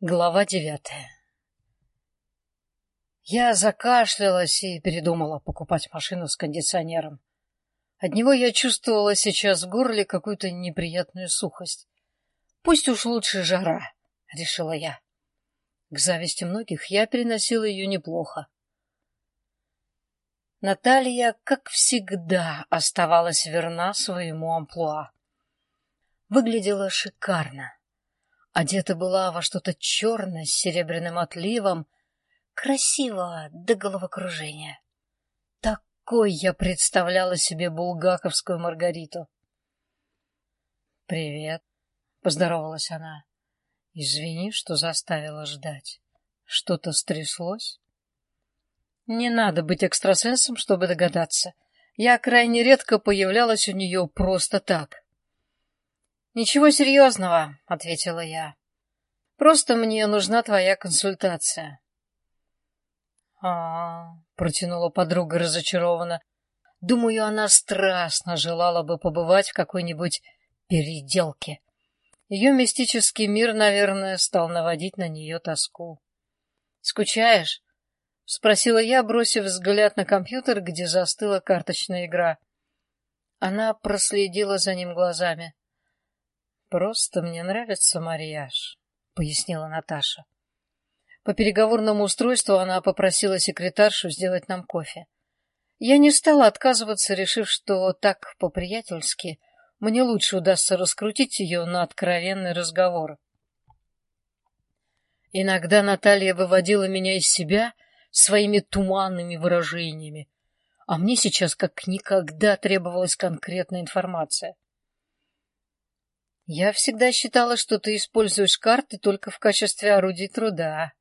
Глава девятая Я закашлялась и передумала покупать машину с кондиционером. От него я чувствовала сейчас в горле какую-то неприятную сухость. Пусть уж лучше жара, — решила я. К зависти многих я переносила ее неплохо. Наталья, как всегда, оставалась верна своему амплуа. Выглядела шикарно. Одета была во что-то черное с серебряным отливом, красиво до головокружения. Такой я представляла себе булгаковскую Маргариту. «Привет», — поздоровалась она. «Извини, что заставила ждать. Что-то стряслось?» Не надо быть экстрасенсом, чтобы догадаться. Я крайне редко появлялась у нее просто так. «Ничего серьезного», — ответила я. «Просто мне нужна твоя консультация». А, -а, -а протянула подруга разочарованно. Думаю, она страстно желала бы побывать в какой-нибудь переделке. Ее мистический мир, наверное, стал наводить на нее тоску. «Скучаешь?» — спросила я, бросив взгляд на компьютер, где застыла карточная игра. Она проследила за ним глазами. «Просто мне нравится марияж», — пояснила Наташа. По переговорному устройству она попросила секретаршу сделать нам кофе. Я не стала отказываться, решив, что так по-приятельски мне лучше удастся раскрутить ее на откровенный разговор. Иногда Наталья выводила меня из себя — своими туманными выражениями, а мне сейчас как никогда требовалась конкретная информация. Я всегда считала, что ты используешь карты только в качестве орудий труда.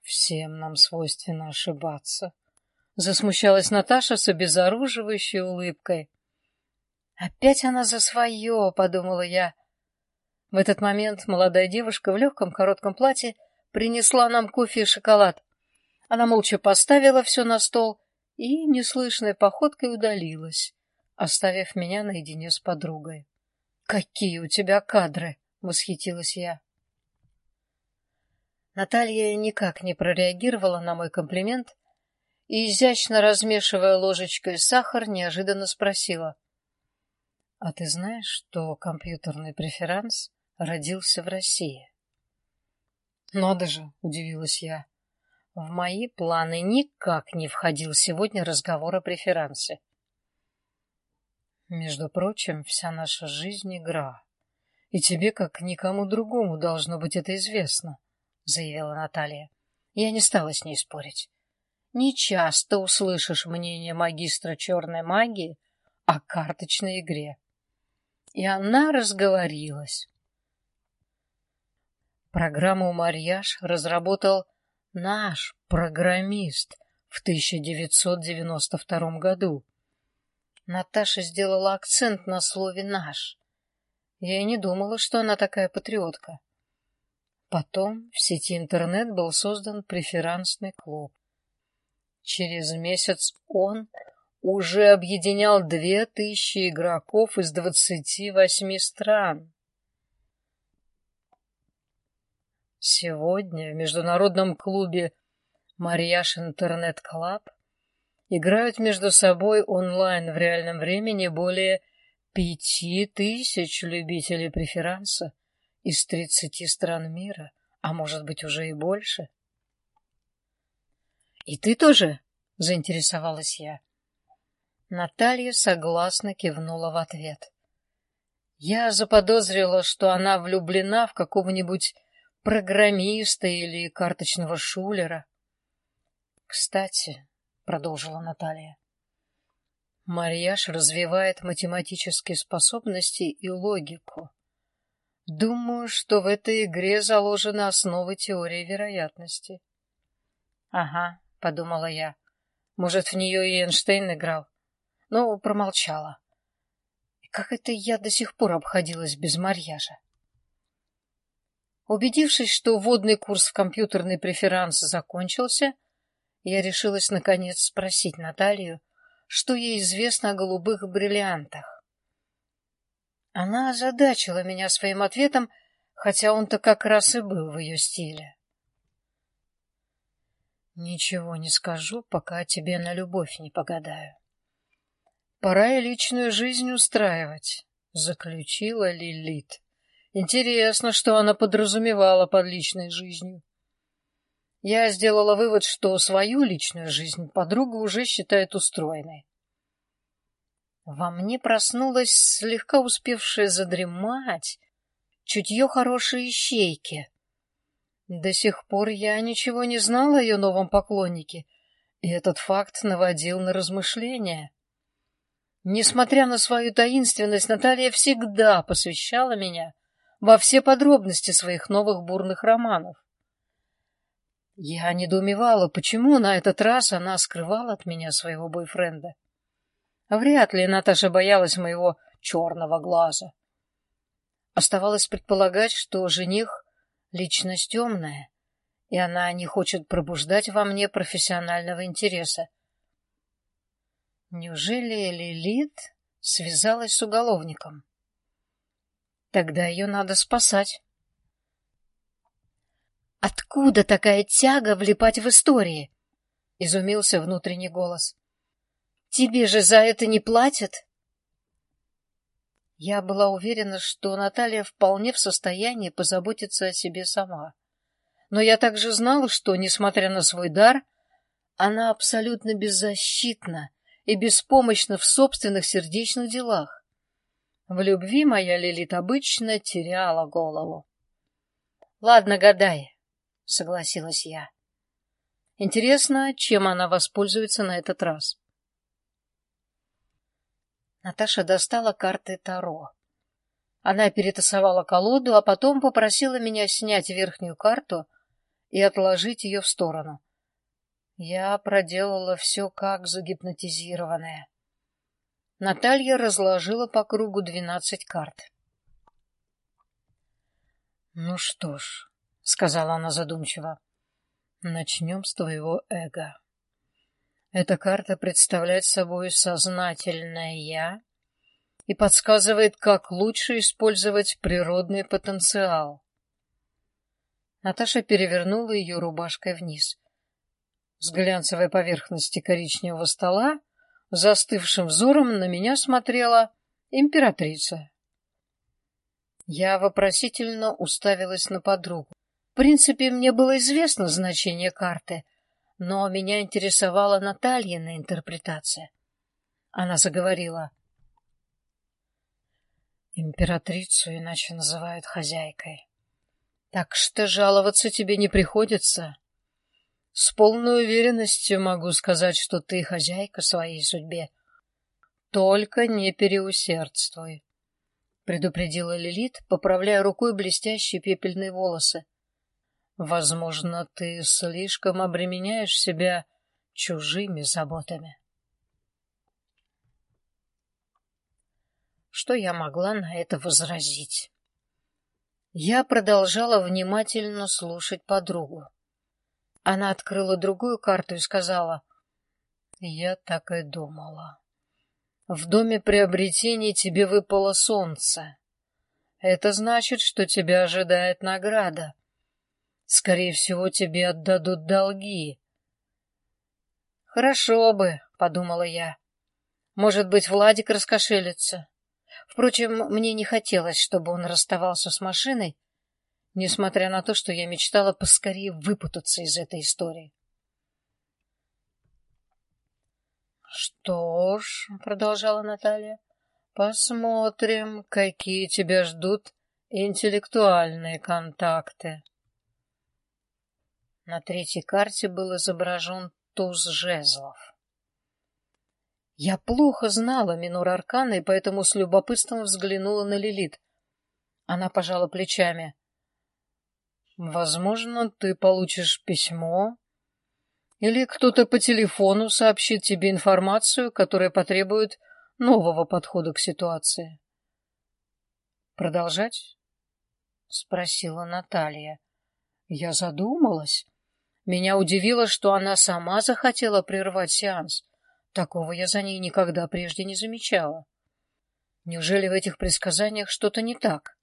Всем нам свойственно ошибаться. Засмущалась Наташа с обезоруживающей улыбкой. Опять она за свое, подумала я. В этот момент молодая девушка в легком коротком платье принесла нам кофе и шоколад. Она молча поставила все на стол и неслышной походкой удалилась, оставив меня наедине с подругой. «Какие у тебя кадры!» — восхитилась я. Наталья никак не прореагировала на мой комплимент и, изящно размешивая ложечкой сахар, неожиданно спросила. — А ты знаешь, что компьютерный преферанс родился в России? — Надо же, — удивилась я. В мои планы никак не входил сегодня разговор о преферансе. Между прочим, вся наша жизнь — игра. И тебе, как никому другому, должно быть это известно, — заявила Наталья. Я не стала с ней спорить. Не часто услышишь мнение магистра черной магии о карточной игре. И она разговорилась. Программу «Марьяж» разработал наш программист в 1992 году. Наташа сделала акцент на слове «наш». Я и не думала, что она такая патриотка. Потом в сети интернет был создан преферансный клуб. Через месяц он уже объединял две тысячи игроков из двадцати восьми стран. Сегодня в международном клубе «Марьяж Internet Club» играют между собой онлайн в реальном времени более пяти тысяч любителей преферанса из тридцати стран мира, а может быть уже и больше. «И ты тоже?» — заинтересовалась я. Наталья согласно кивнула в ответ. Я заподозрила, что она влюблена в какого-нибудь программиста или карточного шулера. Кстати, продолжила Наталья, Марьяж развивает математические способности и логику. Думаю, что в этой игре заложены основы теории вероятности. Ага, подумала я. Может, в нее и Эйнштейн играл. Но промолчала. И как это я до сих пор обходилась без марьяжа? Убедившись, что вводный курс в компьютерный преферанс закончился, я решилась наконец спросить Наталью, что ей известно о голубых бриллиантах. Она озадачила меня своим ответом, хотя он-то как раз и был в ее стиле. Ничего не скажу, пока тебе на любовь не погадаю. Пора и личную жизнь устраивать, заключила Лилит. Интересно, что она подразумевала под личной жизнью. Я сделала вывод, что свою личную жизнь подруга уже считает устроенной. Во мне проснулась слегка успевшая задремать чутье хорошей ищейки. До сих пор я ничего не знала о ее новом поклоннике, и этот факт наводил на размышления. Несмотря на свою таинственность, Наталья всегда посвящала меня во все подробности своих новых бурных романов. Я недоумевала, почему на этот раз она скрывала от меня своего бойфренда. Вряд ли Наташа боялась моего черного глаза. Оставалось предполагать, что жених — личность темная, и она не хочет пробуждать во мне профессионального интереса. Неужели Лилит связалась с уголовником? Тогда ее надо спасать. Откуда такая тяга влипать в истории? Изумился внутренний голос. Тебе же за это не платят? Я была уверена, что Наталья вполне в состоянии позаботиться о себе сама. Но я также знала, что, несмотря на свой дар, она абсолютно беззащитна и беспомощна в собственных сердечных делах. В любви моя Лилит обычно теряла голову. — Ладно, гадай, — согласилась я. Интересно, чем она воспользуется на этот раз. Наташа достала карты Таро. Она перетасовала колоду, а потом попросила меня снять верхнюю карту и отложить ее в сторону. Я проделала все как загипнотизированная. Наталья разложила по кругу двенадцать карт. — Ну что ж, — сказала она задумчиво. — Начнем с твоего эго. Эта карта представляет собой сознательное «я» и подсказывает, как лучше использовать природный потенциал. Наташа перевернула ее рубашкой вниз. С глянцевой поверхности коричневого стола застывшим взором на меня смотрела императрица. Я вопросительно уставилась на подругу. В принципе, мне было известно значение карты, но меня интересовала Натальина интерпретация. Она заговорила. Императрицу иначе называют хозяйкой. Так что жаловаться тебе не приходится. С полной уверенностью могу сказать, что ты хозяйка своей судьбе. Только не переусердствуй предупредила Лилит, поправляя рукой блестящие пепельные волосы. Возможно, ты слишком обременяешь себя чужими заботами. Что я могла на это возразить? Я продолжала внимательно слушать подругу. Она открыла другую карту и сказала, «Я так и думала». В доме приобретений тебе выпало солнце. Это значит, что тебя ожидает награда. Скорее всего, тебе отдадут долги. Хорошо бы, подумала я. Может быть, Владик раскошелится. Впрочем, мне не хотелось, чтобы он расставался с машиной, несмотря на то, что я мечтала поскорее выпутаться из этой истории. Что ж, продолжала Наталья, посмотрим, какие тебя ждут интеллектуальные контакты. На третьей карте был изображен туз жезлов. Я плохо знала Минор Аркана и поэтому с любопытством взглянула на Лилит. Она пожала плечами. Возможно, ты получишь письмо или кто-то по телефону сообщит тебе информацию, которая потребует нового подхода к ситуации. Продолжать? Спросила Наталья. Я задумалась. Меня удивило, что она сама захотела прервать сеанс. Такого я за ней никогда прежде не замечала. Неужели в этих предсказаниях что-то не так?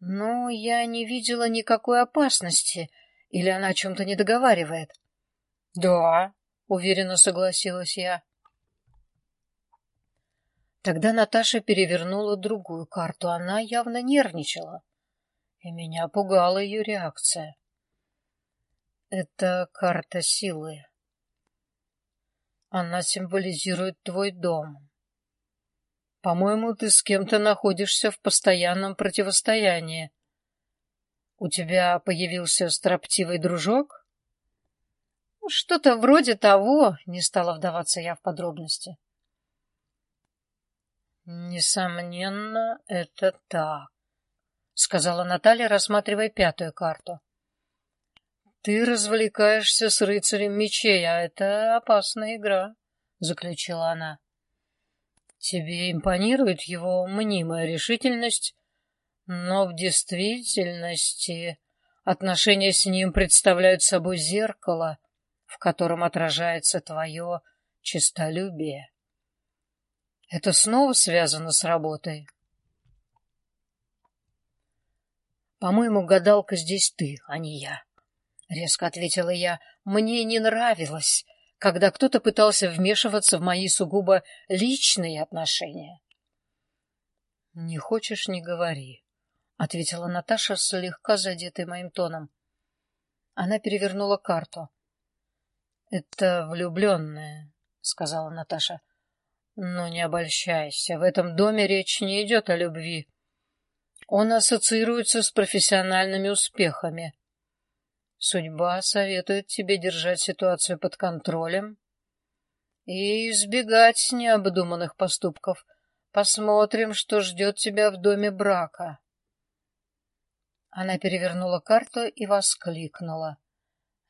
Но я не видела никакой опасности, или она о чем-то не договаривает. Да, уверенно согласилась я. Тогда Наташа перевернула другую карту. Она явно нервничала, и меня пугала ее реакция. Это карта силы. Она символизирует твой дом. По-моему, ты с кем-то находишься в постоянном противостоянии. У тебя появился строптивый дружок? Что-то вроде того, не стала вдаваться я в подробности. Несомненно, это так, сказала Наталья, рассматривая пятую карту. Ты развлекаешься с рыцарем мечей, а это опасная игра, заключила она. Тебе импонирует его мнимая решительность, но в действительности отношения с ним представляют собой зеркало, в котором отражается твое честолюбие. Это снова связано с работой. По-моему, гадалка здесь ты, а не я. Резко ответила я. Мне не нравилось, когда кто-то пытался вмешиваться в мои сугубо личные отношения. Не хочешь — не говори, — ответила Наташа, слегка задетой моим тоном. Она перевернула карту. — Это влюбленная, — сказала Наташа. — Но не обольщайся, в этом доме речь не идет о любви. Он ассоциируется с профессиональными успехами. Судьба советует тебе держать ситуацию под контролем и избегать необдуманных поступков. Посмотрим, что ждет тебя в доме брака. Она перевернула карту и воскликнула.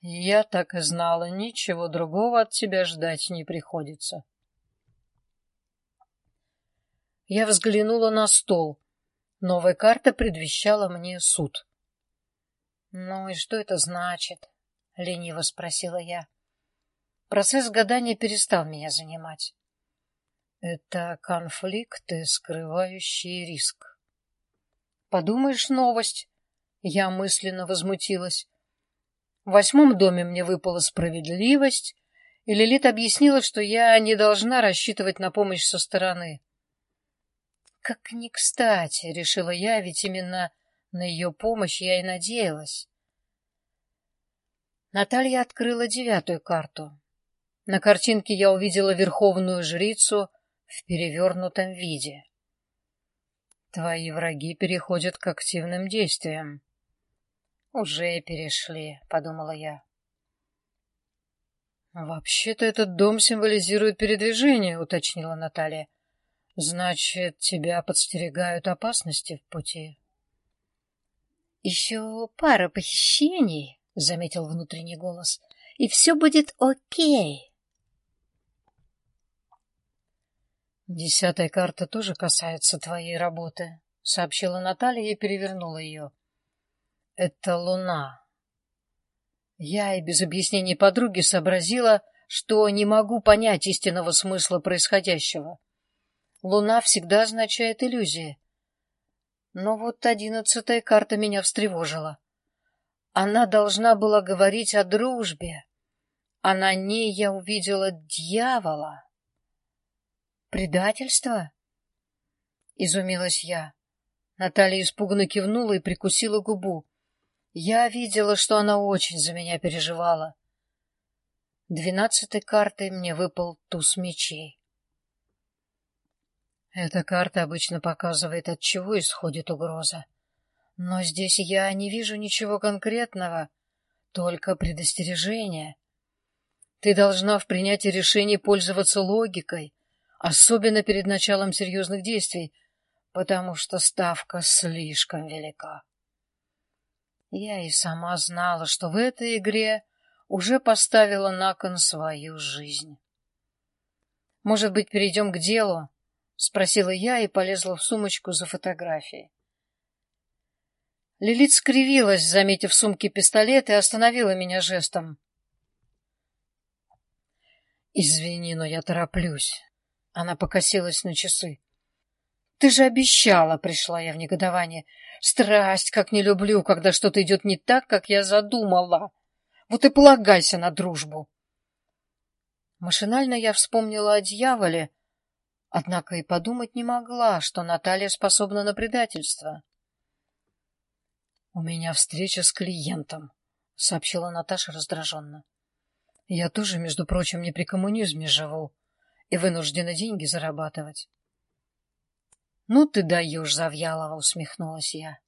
Я так и знала, ничего другого от тебя ждать не приходится. Я взглянула на стол. Новая карта предвещала мне суд. «Ну и что это значит?» — лениво спросила я. Процесс гадания перестал меня занимать. «Это конфликты, скрывающие риск». «Подумаешь, новость!» Я мысленно возмутилась. В восьмом доме мне выпала справедливость, и Лилит объяснила, что я не должна рассчитывать на помощь со стороны. Как ни кстати, решила я, ведь именно на ее помощь я и надеялась. Наталья открыла девятую карту. На картинке я увидела верховную жрицу в перевернутом виде. Твои враги переходят к активным действиям. Уже перешли, подумала я. Вообще-то этот дом символизирует передвижение, уточнила Наталья. Значит, тебя подстерегают опасности в пути. «Еще пара похищений», — заметил внутренний голос, — «и все будет окей». «Десятая карта тоже касается твоей работы», — сообщила Наталья и перевернула ее. «Это луна». Я и без объяснений подруги сообразила, что не могу понять истинного смысла происходящего. Луна всегда означает иллюзии, но вот одиннадцатая карта меня встревожила. Она должна была говорить о дружбе, а на ней я увидела дьявола. Предательство? Изумилась я. Наталья испуганно кивнула и прикусила губу. Я видела, что она очень за меня переживала. Двенадцатой картой мне выпал туз мечей. Эта карта обычно показывает, от чего исходит угроза. Но здесь я не вижу ничего конкретного, только предостережение. Ты должна в принятии решений пользоваться логикой, особенно перед началом серьезных действий, потому что ставка слишком велика. Я и сама знала, что в этой игре уже поставила на кон свою жизнь. Может быть, перейдем к делу? — спросила я и полезла в сумочку за фотографией. Лилит скривилась, заметив в сумке пистолет, и остановила меня жестом. «Извини, но я тороплюсь». Она покосилась на часы. Ты же обещала, пришла я в негодование. Страсть, как не люблю, когда что-то идет не так, как я задумала. Вот и полагайся на дружбу. Машинально я вспомнила о дьяволе, однако и подумать не могла, что Наталья способна на предательство. — У меня встреча с клиентом, — сообщила Наташа раздраженно. — Я тоже, между прочим, не при коммунизме живу и вынуждена деньги зарабатывать. — Ну ты даешь, Завьялова, — усмехнулась я.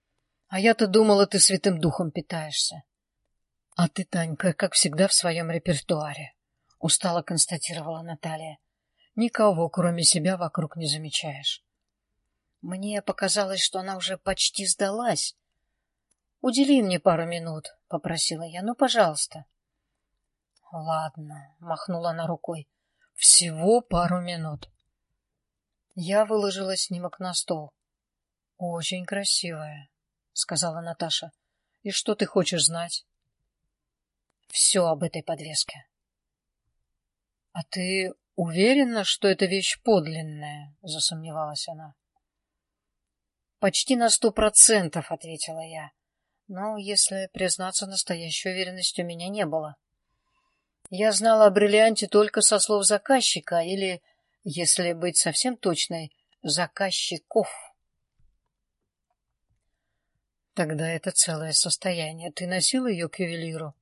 — А я-то думала, ты святым духом питаешься. — А ты, Танька, как всегда, в своем репертуаре, — устало констатировала Наталья. — Никого, кроме себя, вокруг не замечаешь. Мне показалось, что она уже почти сдалась. — Удели мне пару минут, — попросила я. — Ну, пожалуйста. — Ладно, — махнула она рукой. — Всего пару минут. Я выложила снимок на стол. — Очень красивая, — сказала Наташа. — И что ты хочешь знать? — Все об этой подвеске. — А ты уверена, что эта вещь подлинная? — засомневалась она. — Почти на сто процентов, — ответила я. Но, если признаться, настоящей уверенности у меня не было. Я знала о бриллианте только со слов заказчика или если быть совсем точной, заказчиков. Тогда это целое состояние. Ты носила ее к ювелиру?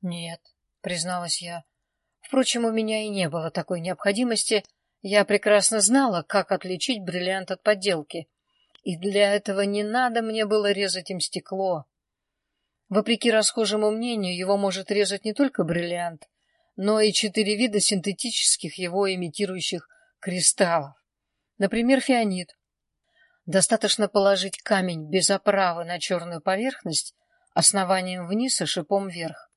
Нет, призналась я. Впрочем, у меня и не было такой необходимости. Я прекрасно знала, как отличить бриллиант от подделки. И для этого не надо мне было резать им стекло. Вопреки расхожему мнению, его может резать не только бриллиант, но и четыре вида синтетических его имитирующих кристаллов. Например, фианит. Достаточно положить камень без оправы на черную поверхность, основанием вниз и шипом вверх.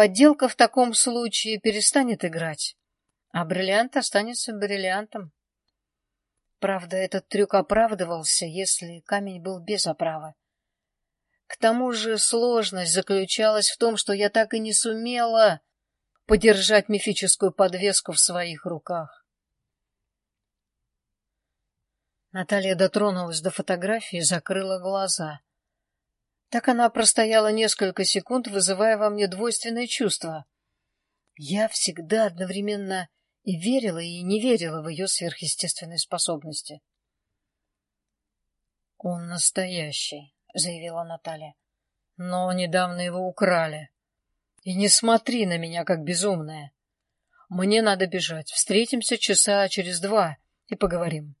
Подделка в таком случае перестанет играть, а бриллиант останется бриллиантом. Правда, этот трюк оправдывался, если камень был без оправы. К тому же сложность заключалась в том, что я так и не сумела подержать мифическую подвеску в своих руках. Наталья дотронулась до фотографии и закрыла глаза. Так она простояла несколько секунд, вызывая во мне двойственное чувство. Я всегда одновременно и верила, и не верила в ее сверхъестественные способности. — Он настоящий, — заявила Наталья. — Но недавно его украли. И не смотри на меня, как безумная. Мне надо бежать. Встретимся часа через два и поговорим.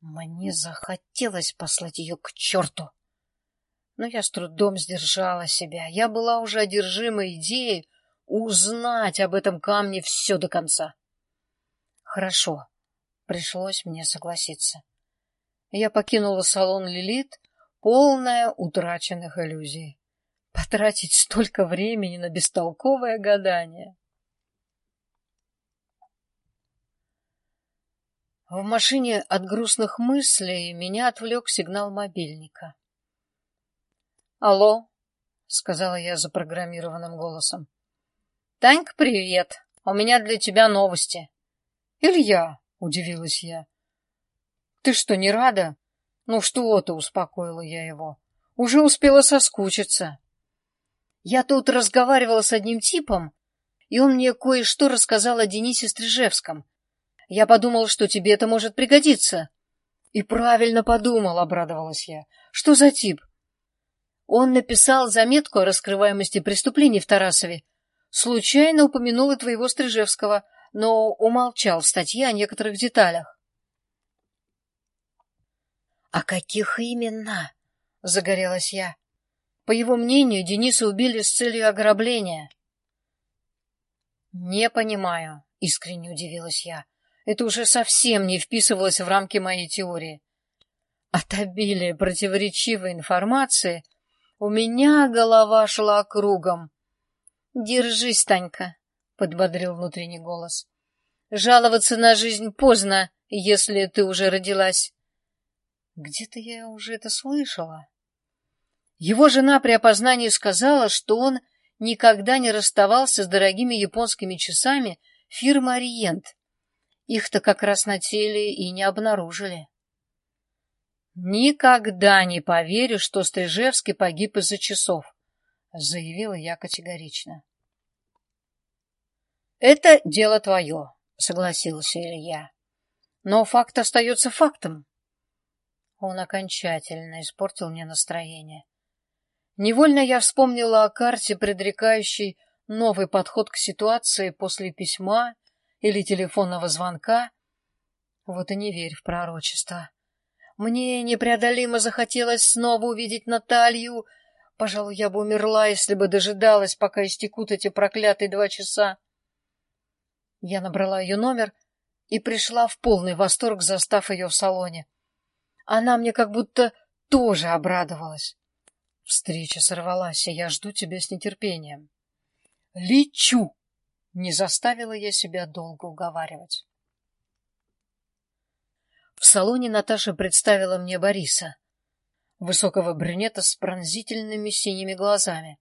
Мне захотелось послать ее к черту. Но я с трудом сдержала себя. Я была уже одержима идеей узнать об этом камне все до конца. Хорошо. Пришлось мне согласиться. Я покинула салон Лилит, полная утраченных иллюзий. Потратить столько времени на бестолковое гадание. В машине от грустных мыслей меня отвлек сигнал мобильника. «Алло», — сказала я запрограммированным голосом. «Танька, привет. У меня для тебя новости». «Илья», — удивилась я. «Ты что, не рада?» «Ну что ты», — успокоила я его. «Уже успела соскучиться». Я тут разговаривала с одним типом, и он мне кое-что рассказал о Денисе Стрижевском. Я подумал, что тебе это может пригодиться. И правильно подумал, обрадовалась я. Что за тип? Он написал заметку о раскрываемости преступлений в Тарасове. Случайно упомянул и твоего Стрижевского, но умолчал в статье о некоторых деталях. — А каких именно? — загорелась я. По его мнению, Дениса убили с целью ограбления. «Не понимаю», — искренне удивилась я. «Это уже совсем не вписывалось в рамки моей теории. От обилия противоречивой информации у меня голова шла кругом. «Держись, Танька», — подбодрил внутренний голос. «Жаловаться на жизнь поздно, если ты уже родилась». Где-то я уже это слышала. Его жена при опознании сказала, что он никогда не расставался с дорогими японскими часами фирмы «Ориент». Их-то как раз на теле и не обнаружили. «Никогда не поверю, что Стрижевский погиб из-за часов», — заявила я категорично. «Это дело твое», — согласился Илья. «Но факт остается фактом». Он окончательно испортил мне настроение. Невольно я вспомнила о карте, предрекающей новый подход к ситуации после письма или телефонного звонка. Вот и не верь в пророчество. Мне непреодолимо захотелось снова увидеть Наталью. Пожалуй, я бы умерла, если бы дожидалась, пока истекут эти проклятые два часа. Я набрала ее номер и пришла в полный восторг, застав ее в салоне. Она мне как будто тоже обрадовалась. Встреча сорвалась, и я жду тебя с нетерпением. Лечу! Не заставила я себя долго уговаривать. Салоне Наташа представила мне Бориса, высокого брюнета с пронзительными синими глазами.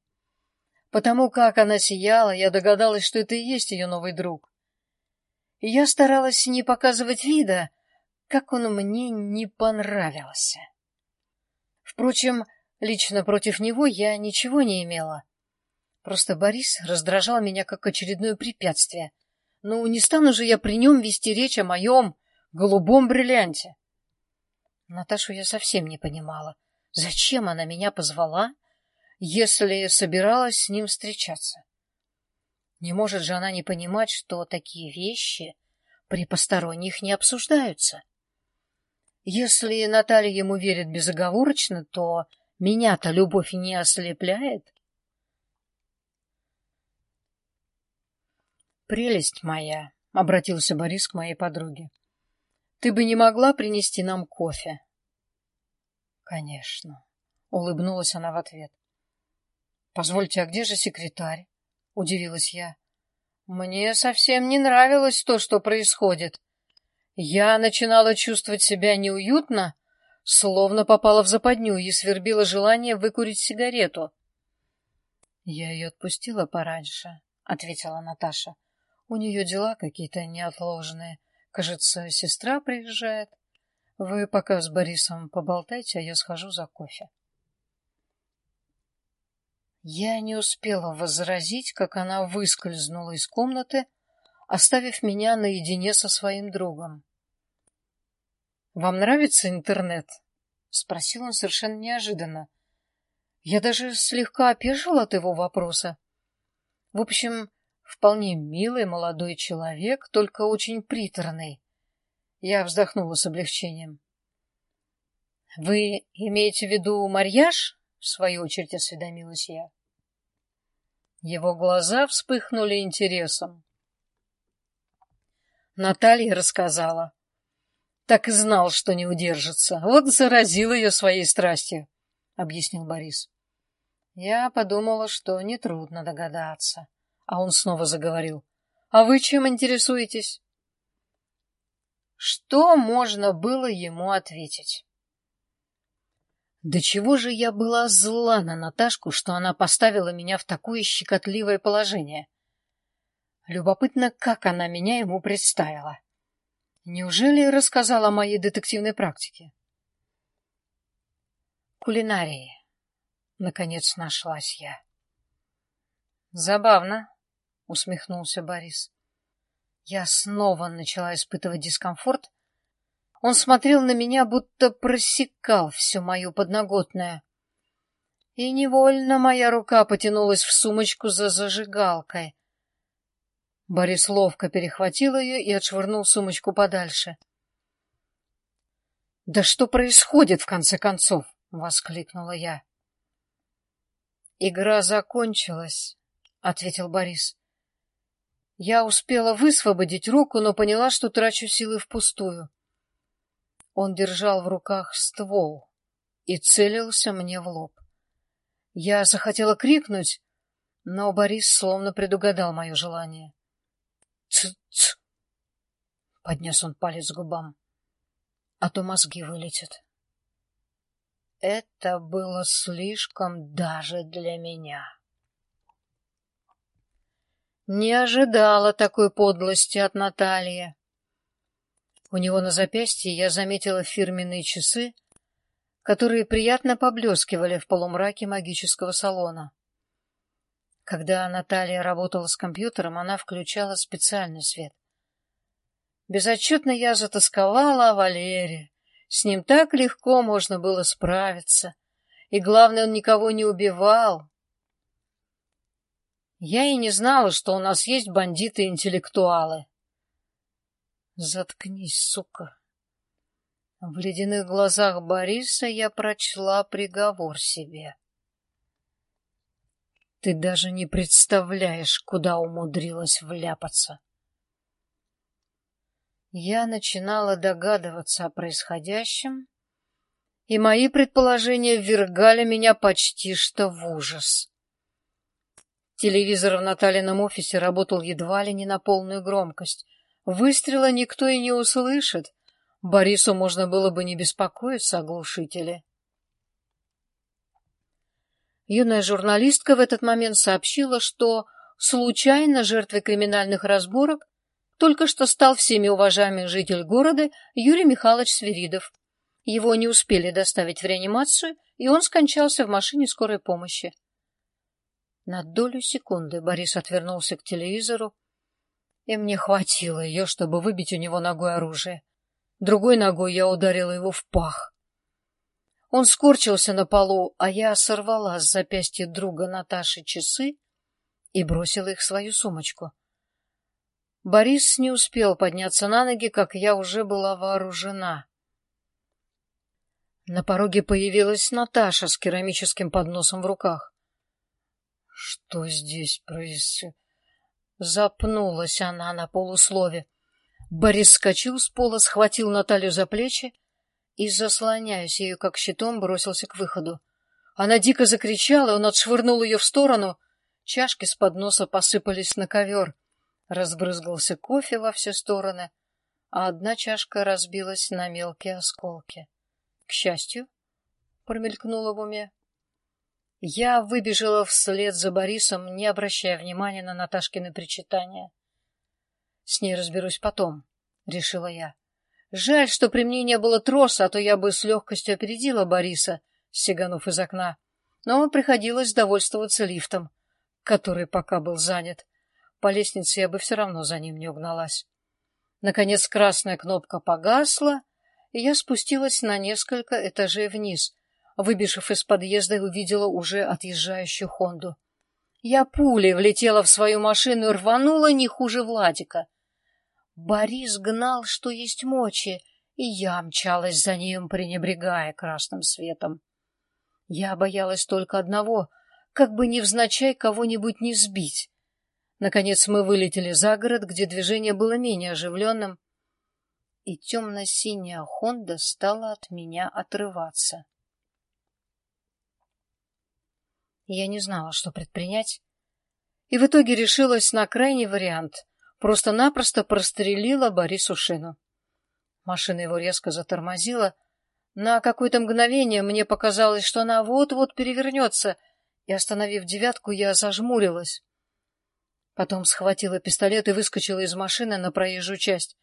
Потому как она сияла, я догадалась, что это и есть ее новый друг. Я старалась не показывать вида, как он мне не понравился. Впрочем, лично против него я ничего не имела. Просто Борис раздражал меня как очередное препятствие. Ну, не стану же я при нем вести речь о моем голубом бриллианте. Наташу я совсем не понимала, зачем она меня позвала, если собиралась с ним встречаться. Не может же она не понимать, что такие вещи при посторонних не обсуждаются. Если Наталья ему верит безоговорочно, то меня-то любовь не ослепляет. «Прелесть моя», — обратился Борис к моей подруге. Ты бы не могла принести нам кофе? Конечно, улыбнулась она в ответ. Позвольте, а где же секретарь? Удивилась я. Мне совсем не нравилось то, что происходит. Я начинала чувствовать себя неуютно, словно попала в западню и свербила желание выкурить сигарету. Я ее отпустила пораньше, ответила Наташа. У нее дела какие-то неотложные. Кажется, сестра приезжает. Вы пока с Борисом поболтайте, а я схожу за кофе. Я не успела возразить, как она выскользнула из комнаты, оставив меня наедине со своим другом. «Вам нравится интернет?» — спросил он совершенно неожиданно. Я даже слегка опешила от его вопроса. В общем, Вполне милый молодой человек, только очень приторный. Я вздохнула с облегчением. — Вы имеете в виду марьяж? — в свою очередь осведомилась я. Его глаза вспыхнули интересом. Наталья рассказала. Так и знал, что не удержится. Вот заразил ее своей страстью, — объяснил Борис. Я подумала, что нетрудно догадаться. — а он снова заговорил. «А вы чем интересуетесь?» Что можно было ему ответить? Да чего же я была зла на Наташку, что она поставила меня в такое щекотливое положение? Любопытно, как она меня ему представила. Неужели рассказала о моей детективной практике? Кулинарии. Наконец нашлась я. Забавно, усмехнулся Борис. Я снова начала испытывать дискомфорт. Он смотрел на меня, будто просекал все мое подноготное. И невольно моя рука потянулась в сумочку за зажигалкой. Борис ловко перехватил ее и отшвырнул сумочку подальше. — Да что происходит, в конце концов? — воскликнула я. — Игра закончилась, — ответил Борис. Я успела высвободить руку, но поняла, что трачу силы впустую. Он держал в руках ствол и целился мне в лоб. Я захотела крикнуть, но Борис словно предугадал мое желание. «Ц-ц!» — поднес он палец к губам. «А то мозги вылетят». Это было слишком даже для меня. Не ожидала такой подлости от Натальи. У него на запястье я заметила фирменные часы, которые приятно поблескивали в полумраке магического салона. Когда Наталья работала с компьютером, она включала специальный свет. Безотчетно я затасковала о Валере. С ним так легко можно было справиться. И главное, он никого не убивал. Я и не знала, что у нас есть бандиты-интеллектуалы. Заткнись, сука. В ледяных глазах Бориса я прочла приговор себе. Ты даже не представляешь, куда умудрилась вляпаться. Я начинала догадываться о происходящем, и мои предположения ввергали меня почти что в ужас. Телевизор в Наталином офисе работал едва ли не на полную громкость. Выстрела никто и не услышит. Борису можно было бы не беспокоиться о глушителе. Юная журналистка в этот момент сообщила, что случайно жертвой криминальных разборок только что стал всеми уважаемый житель города Юрий Михайлович Свиридов. Его не успели доставить в реанимацию, и он скончался в машине скорой помощи. На долю секунды Борис отвернулся к телевизору, и мне хватило ее, чтобы выбить у него ногой оружие. Другой ногой я ударила его в пах. Он скорчился на полу, а я сорвала с запястья друга Наташи часы и бросила их в свою сумочку. Борис не успел подняться на ноги, как я уже была вооружена. На пороге появилась Наташа с керамическим подносом в руках. Что здесь происходит? Запнулась она на полуслове. Борис скочил с пола, схватил Наталью за плечи и, заслоняясь ею как щитом, бросился к выходу. Она дико закричала, он отшвырнул ее в сторону. Чашки с подноса посыпались на ковер. Разбрызгался кофе во все стороны, а одна чашка разбилась на мелкие осколки. К счастью, промелькнуло в уме. Я выбежала вслед за Борисом, не обращая внимания на Наташкины причитания. С ней разберусь потом, решила я. Жаль, что при мне не было троса, а то я бы с легкостью опередила Бориса, сиганув из окна. Но приходилось довольствоваться лифтом, который пока был занят. По лестнице я бы все равно за ним не угналась. Наконец красная кнопка погасла, и я спустилась на несколько этажей вниз. Выбежав из подъезда, увидела уже отъезжающую Хонду. Я пулей влетела в свою машину и рванула не хуже Владика. Борис гнал, что есть мочи, и я мчалась за ним, пренебрегая красным светом. Я боялась только одного, как бы невзначай кого-нибудь не сбить. Наконец мы вылетели за город, где движение было менее оживленным, и темно-синяя Хонда стала от меня отрываться. Я не знала, что предпринять, и в итоге решилась на крайний вариант — просто-напросто прострелила Борису шину. Машина его резко затормозила. На какое-то мгновение мне показалось, что она вот-вот перевернется, и, остановив девятку, я зажмурилась. Потом схватила пистолет и выскочила из машины на проезжую часть.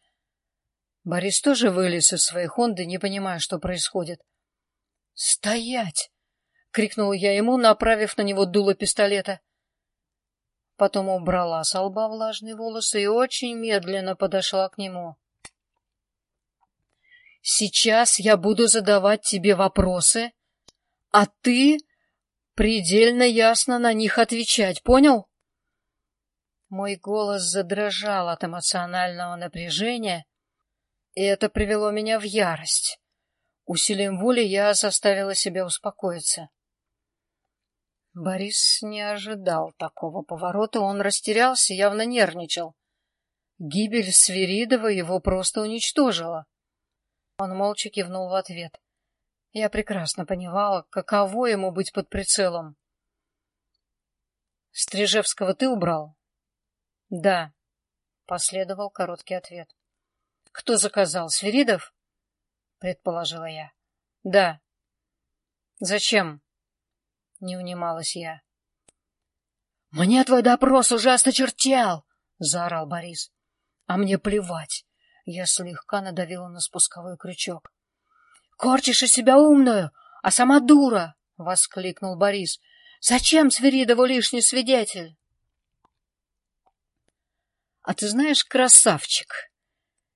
Борис тоже вылез из своей Хонды, не понимая, что происходит. «Стоять!» — крикнула я ему, направив на него дуло пистолета. Потом убрала с лба влажные волосы и очень медленно подошла к нему. «Сейчас я буду задавать тебе вопросы, а ты предельно ясно на них отвечать, понял?» Мой голос задрожал от эмоционального напряжения, и это привело меня в ярость. Усилием воли я заставила себя успокоиться. Борис не ожидал такого поворота, он растерялся, явно нервничал. Гибель Свиридова его просто уничтожила. Он молча кивнул в ответ. Я прекрасно понимала, каково ему быть под прицелом. «Стрижевского ты убрал?» Да, последовал короткий ответ. Кто заказал? Свиридов? предположила я. Да. Зачем? Не унималась я. Мне твой допрос уже осточертел, заорал Борис. А мне плевать. Я слегка надавила на спусковой крючок. — Корчишь из себя умную, а сама дура! — воскликнул Борис. — Зачем Свиридову лишний свидетель? — А ты знаешь, красавчик,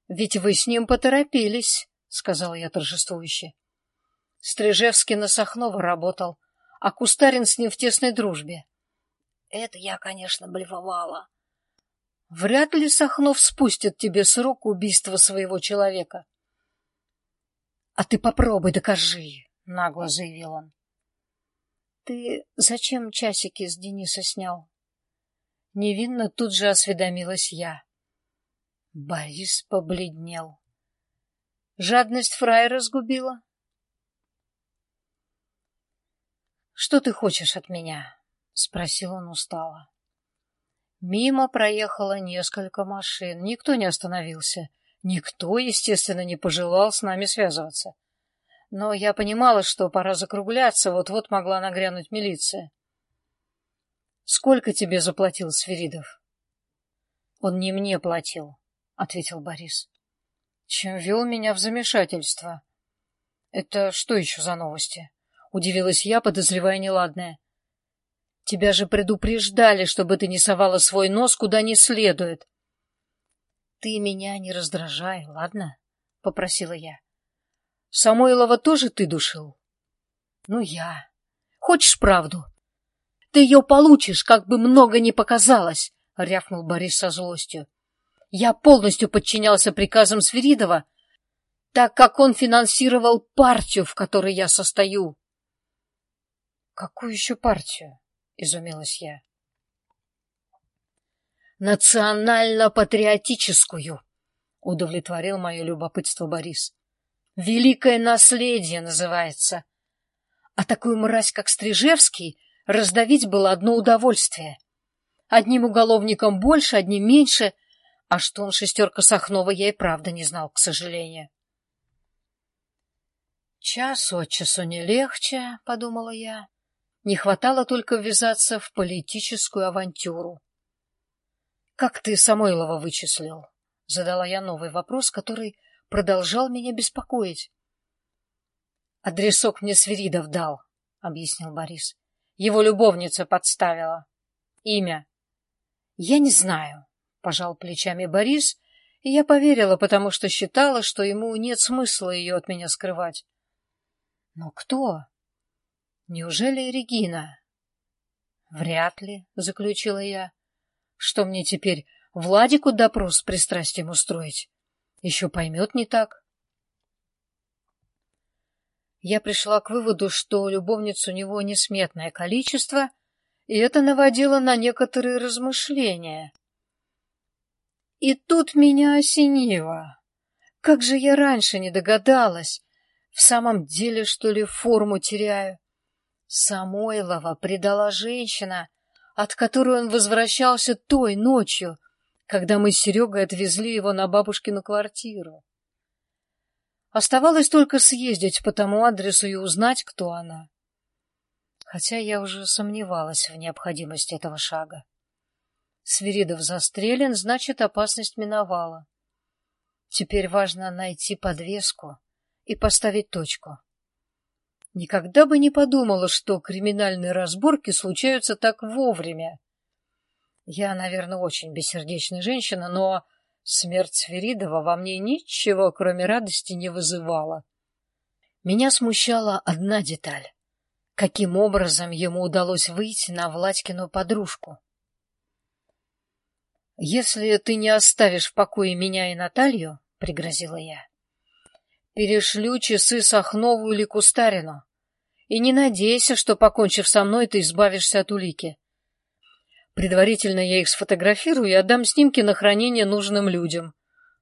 ведь вы с ним поторопились, — сказал я торжествующе. Стрижевский на Сахнова работал, а Кустарин с ним в тесной дружбе. Это я, конечно, блефовала. Вряд ли Сахнов спустит тебе срок убийства своего человека. — А ты попробуй докажи, — нагло заявил он. — Ты зачем часики с Дениса снял? Невинно тут же осведомилась я. Борис побледнел. Жадность фраера сгубила? — Что ты хочешь от меня? — спросил он устало. Мимо проехало несколько машин. Никто не остановился. Никто, естественно, не пожелал с нами связываться. Но я понимала, что пора закругляться, вот-вот могла нагрянуть милиция. — Сколько тебе заплатил Свиридов? — Он не мне платил, — ответил Борис. — Чем вел меня в замешательство. — Это что еще за новости? — удивилась я, подозревая неладное. — Тебя же предупреждали, чтобы ты не совала свой нос куда не следует. — Ты меня не раздражай, ладно? — попросила я. — Самойлова тоже ты душил? — Ну, я. Хочешь правду? — Ты ее получишь, как бы много ни показалось, — рявкнул Борис со злостью. Я полностью подчинялся приказам Свиридова, так как он финансировал партию, в которой я состою. — Какую еще партию? изумилась я. Национально-патриотическую, удовлетворил мое любопытство Борис. Великое наследие называется. А такую мразь, как Стрижевский, раздавить было одно удовольствие. Одним уголовником больше, одним меньше, а что он шестерка Сахнова, я и правда не знал, к сожалению. Час от часу не легче, — подумала я. Не хватало только ввязаться в политическую авантюру. — Как ты Самойлова вычислил? — задала я новый вопрос, который продолжал меня беспокоить. — Адресок мне Свиридов дал, — объяснил Борис. — Его любовница подставила. Имя? — Я не знаю, — пожал плечами Борис, и я поверила, потому что считала, что ему нет смысла ее от меня скрывать. — Но кто? Неужели Регина? Вряд ли, заключила я. Что мне теперь, Владику допрос с пристрастием устроить? Еще поймет не так. Я пришла к выводу, что любовниц у него несметное количество, и это наводило на некоторые размышления. И тут меня осенило. Как же я раньше не догадалась? В самом деле, что ли, форму теряю? Самойлова предала женщина, от которой он возвращался той ночью, когда мы с Серегой отвезли его на бабушкину квартиру. Оставалось только съездить по тому адресу и узнать, кто она. Хотя я уже сомневалась в необходимости этого шага. Свиридов застрелен, значит, опасность миновала. Теперь важно найти подвеску и поставить точку. Никогда бы не подумала, что криминальные разборки случаются так вовремя. Я, наверное, очень бессердечная женщина, но смерть Сверидова во мне ничего, кроме радости, не вызывала. Меня смущала одна деталь. Каким образом ему удалось выйти на Владькину подружку? «Если ты не оставишь в покое меня и Наталью, — пригрозила я, Перешлю часы Сахнову или Кустарину. И не надейся, что, покончив со мной, ты избавишься от улики. Предварительно я их сфотографирую и отдам снимки на хранение нужным людям.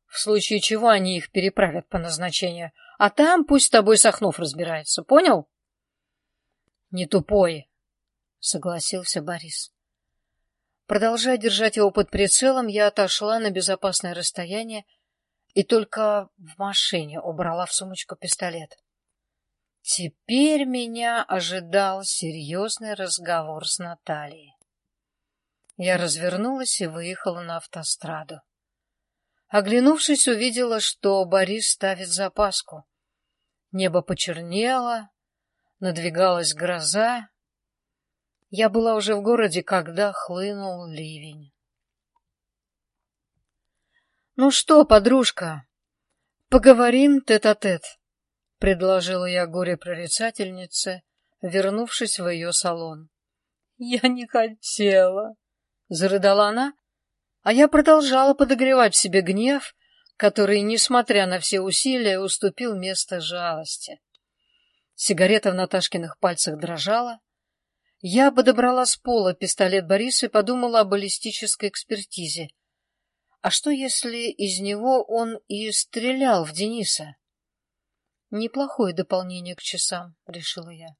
В случае чего они их переправят по назначению. А там пусть с тобой Сахнов разбирается. Понял? — Не тупой, — согласился Борис. Продолжая держать его под прицелом, я отошла на безопасное расстояние и только в машине убрала в сумочку пистолет. Теперь меня ожидал серьезный разговор с Натальей. Я развернулась и выехала на автостраду. Оглянувшись, увидела, что Борис ставит запаску. Небо почернело, надвигалась гроза. Я была уже в городе, когда хлынул ливень. «Ну что, подружка, поговорим тет-а-тет», -тет, — предложила я горе-прорицательнице, вернувшись в ее салон. «Я не хотела», — зарыдала она, а я продолжала подогревать в себе гнев, который, несмотря на все усилия, уступил место жалости. Сигарета в Наташкиных пальцах дрожала. Я подобрала с пола пистолет Бориса и подумала о баллистической экспертизе. А что, если из него он и стрелял в Дениса? Неплохое дополнение к часам, решила я.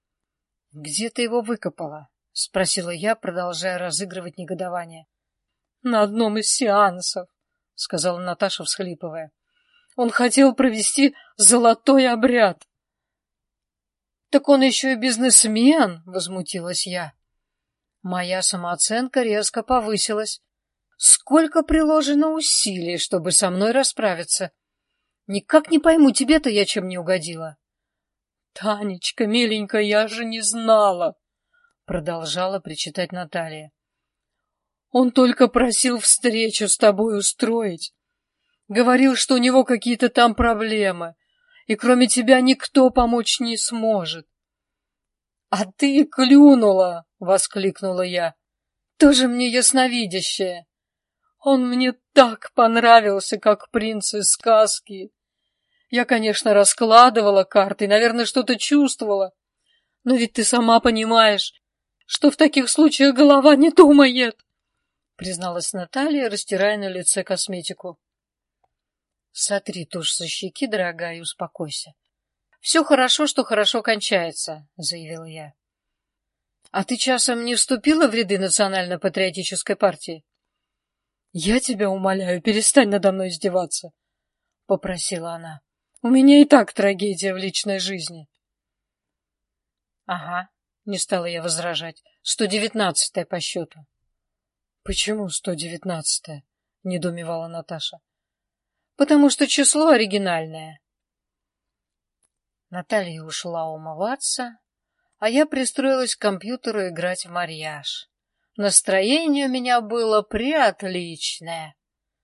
— Где ты его выкопала? — спросила я, продолжая разыгрывать негодование. — На одном из сеансов, — сказала Наташа, всхлипывая. — Он хотел провести золотой обряд. — Так он еще и бизнесмен, — возмутилась я. Моя самооценка резко повысилась. Сколько приложено усилий, чтобы со мной расправиться. Никак не пойму, тебе-то я чем не угодила. Танечка, миленькая, я же не знала, продолжала причитать Наталья. Он только просил встречу с тобой устроить. Говорил, что у него какие-то там проблемы, и кроме тебя никто помочь не сможет. — А ты клюнула! — воскликнула я. — Тоже мне ясновидящая. Он мне так понравился, как принц из сказки. Я, конечно, раскладывала карты, наверное, что-то чувствовала. Но ведь ты сама понимаешь, что в таких случаях голова не думает, — призналась Наталья, растирая на лице косметику. — Сотри тушь со щеки, дорогая, и успокойся. — Все хорошо, что хорошо кончается, — заявила я. — А ты часом не вступила в ряды национально-патриотической партии? «Я тебя умоляю, перестань надо мной издеваться», — попросила она. «У меня и так трагедия в личной жизни». «Ага», — не стала я возражать, — «сто девятнадцатая по счету». «Почему сто девятнадцатая?» — недоумевала Наташа. «Потому что число оригинальное». Наталья ушла умываться, а я пристроилась к компьютеру играть в марьяж. Настроение у меня было приотличное.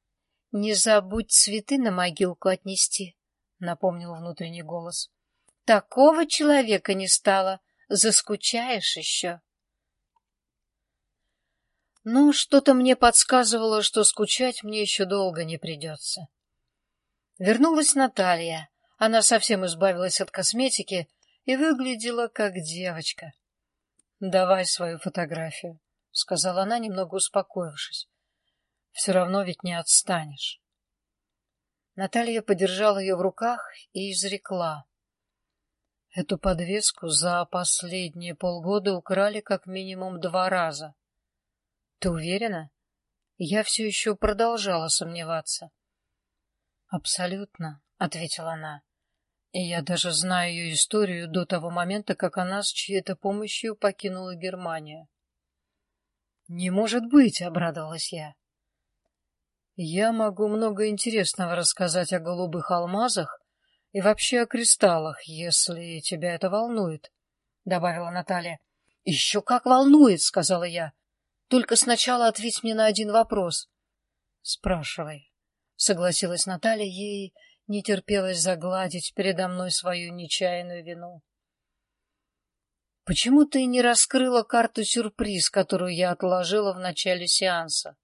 — Не забудь цветы на могилку отнести, — напомнил внутренний голос. — Такого человека не стало, заскучаешь еще. Ну, что-то мне подсказывало, что скучать мне еще долго не придется. Вернулась Наталья. Она совсем избавилась от косметики и выглядела как девочка. — Давай свою фотографию. — сказала она, немного успокоившись. — Все равно ведь не отстанешь. Наталья подержала ее в руках и изрекла. Эту подвеску за последние полгода украли как минимум два раза. Ты уверена? Я все еще продолжала сомневаться. Абсолютно, — ответила она. И я даже знаю ее историю до того момента, как она с чьей-то помощью покинула Германию. «Не может быть!» — обрадовалась я. «Я могу много интересного рассказать о голубых алмазах и вообще о кристаллах, если тебя это волнует», — добавила Наталья. «Еще как волнует!» — сказала я. «Только сначала ответь мне на один вопрос». «Спрашивай», — согласилась Наталья, ей не терпелось загладить передо мной свою нечаянную вину. Почему ты не раскрыла карту-сюрприз, которую я отложила в начале сеанса?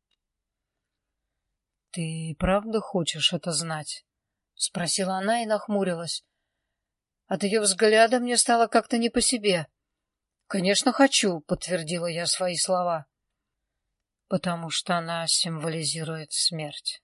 — Ты правда хочешь это знать? — спросила она и нахмурилась. От ее взгляда мне стало как-то не по себе. — Конечно, хочу, — подтвердила я свои слова. — Потому что она символизирует смерть.